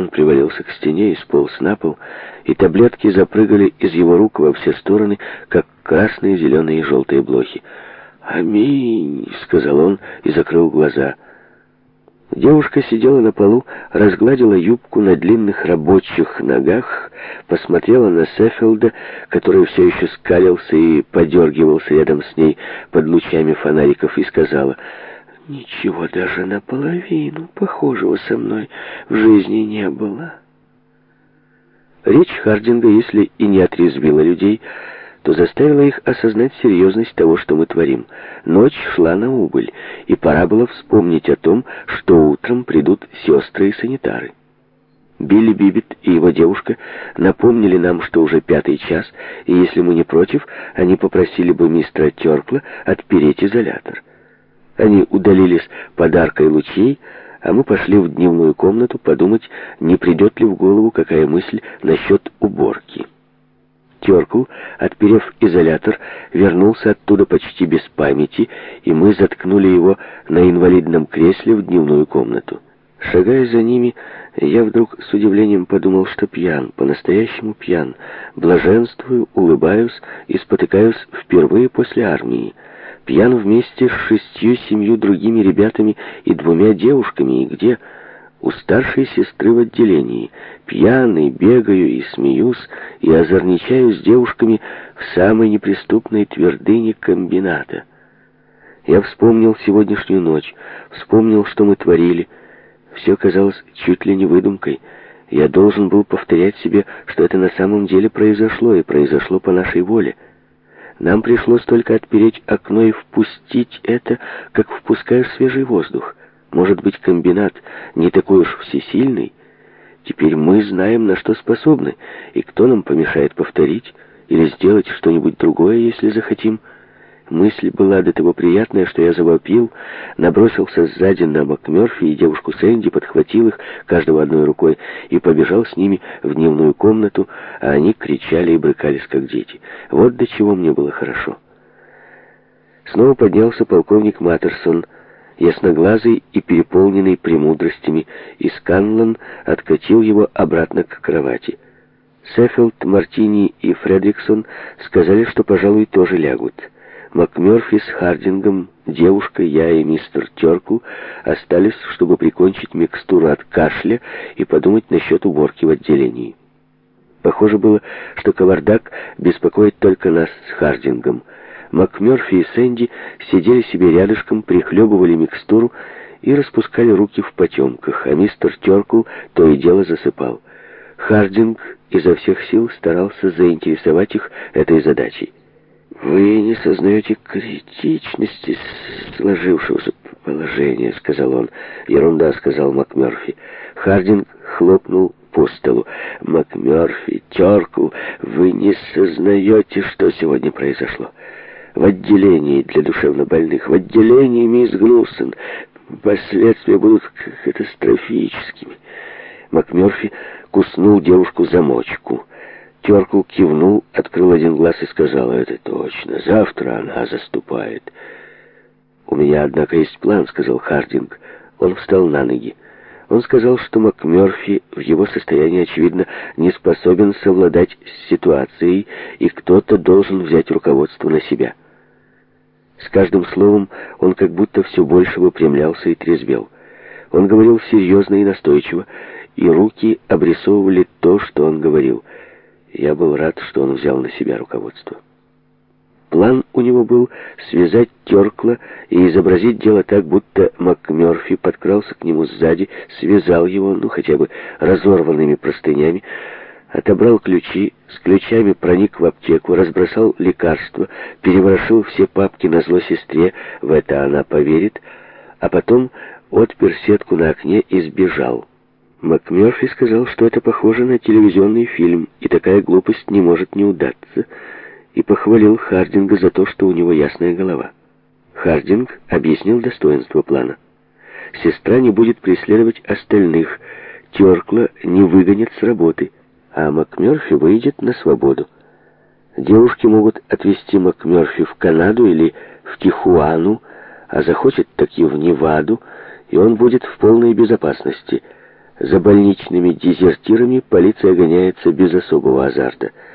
Он привалился к стене и сполз на пол, и таблетки запрыгали из его рук во все стороны, как красные, зеленые и желтые блохи. «Аминь!» — сказал он и закрыл глаза. Девушка сидела на полу, разгладила юбку на длинных рабочих ногах, посмотрела на Сеффилда, который все еще скалился и подергивался рядом с ней под лучами фонариков, и сказала — Ничего даже наполовину похожего со мной в жизни не было. Речь Хардинга, если и не отрезвила людей, то заставила их осознать серьезность того, что мы творим. Ночь шла на убыль, и пора было вспомнить о том, что утром придут сестры и санитары. Билли Бибит и его девушка напомнили нам, что уже пятый час, и если мы не против, они попросили бы мистера Теркла отпереть изолятор. Они удалились подаркой лучей, а мы пошли в дневную комнату подумать, не придет ли в голову какая мысль насчет уборки. Теркл, отперев изолятор, вернулся оттуда почти без памяти, и мы заткнули его на инвалидном кресле в дневную комнату. Шагая за ними, я вдруг с удивлением подумал, что пьян, по-настоящему пьян, блаженствую, улыбаюсь и спотыкаюсь впервые после армии пьян вместе с шестью-семью другими ребятами и двумя девушками, и где у старшей сестры в отделении. Пьяный, бегаю и смеюсь, и озорничаю с девушками в самой неприступной твердыне комбината. Я вспомнил сегодняшнюю ночь, вспомнил, что мы творили. Все казалось чуть ли не выдумкой. Я должен был повторять себе, что это на самом деле произошло, и произошло по нашей воле. Нам пришлось только отпереть окно и впустить это, как впускаешь свежий воздух. Может быть, комбинат не такой уж всесильный? Теперь мы знаем, на что способны, и кто нам помешает повторить или сделать что-нибудь другое, если захотим». Мысль была до того приятная, что я завопил, набросился сзади на МакМёрфи и девушку Сэнди, подхватил их, каждого одной рукой, и побежал с ними в дневную комнату, а они кричали и брыкались, как дети. Вот до чего мне было хорошо. Снова поднялся полковник Маттерсон, ясноглазый и переполненный премудростями, и Сканлан откатил его обратно к кровати. Сеффилд, Мартини и Фредриксон сказали, что, пожалуй, тоже лягут. МакМёрфи с Хардингом, девушка, я и мистер Терку остались, чтобы прикончить микстуру от кашля и подумать насчет уборки в отделении. Похоже было, что кавардак беспокоит только нас с Хардингом. МакМёрфи и Сэнди сидели себе рядышком, прихлебывали микстуру и распускали руки в потемках, а мистер Теркул то и дело засыпал. Хардинг изо всех сил старался заинтересовать их этой задачей. «Вы не сознаете критичности сложившегося положения», — сказал он. «Ерунда», — сказал МакМёрфи. Хардинг хлопнул по столу. «МакМёрфи, Теркл, вы не сознаете, что сегодня произошло. В отделении для душевнобольных, в отделении мисс Глусон последствия будут катастрофическими». МакМёрфи куснул девушку за мочку. Терку кивнул, открыл один глаз и сказал, «Это точно, завтра она заступает». «У меня, однако, есть план», — сказал Хардинг. Он встал на ноги. Он сказал, что МакМёрфи в его состоянии, очевидно, не способен совладать с ситуацией, и кто-то должен взять руководство на себя. С каждым словом он как будто все больше выпрямлялся и трезвел. Он говорил серьезно и настойчиво, и руки обрисовывали то, что он говорил — я был рад, что он взял на себя руководство. План у него был связать Теркла и изобразить дело так, будто МакМёрфи подкрался к нему сзади, связал его, ну хотя бы разорванными простынями, отобрал ключи, с ключами проник в аптеку, разбросал лекарства, переворошил все папки на зло сестре, в это она поверит, а потом отпер сетку на окне и сбежал. МакМёрфи сказал, что это похоже на телевизионный фильм, и такая глупость не может не удаться, и похвалил Хардинга за то, что у него ясная голова. Хардинг объяснил достоинство плана. Сестра не будет преследовать остальных, Теркла не выгонят с работы, а МакМёрфи выйдет на свободу. Девушки могут отвезти МакМёрфи в Канаду или в Тихуану, а захочет таки в Неваду, и он будет в полной безопасности – за больничными дезертирами полиция гоняется без особого азарта.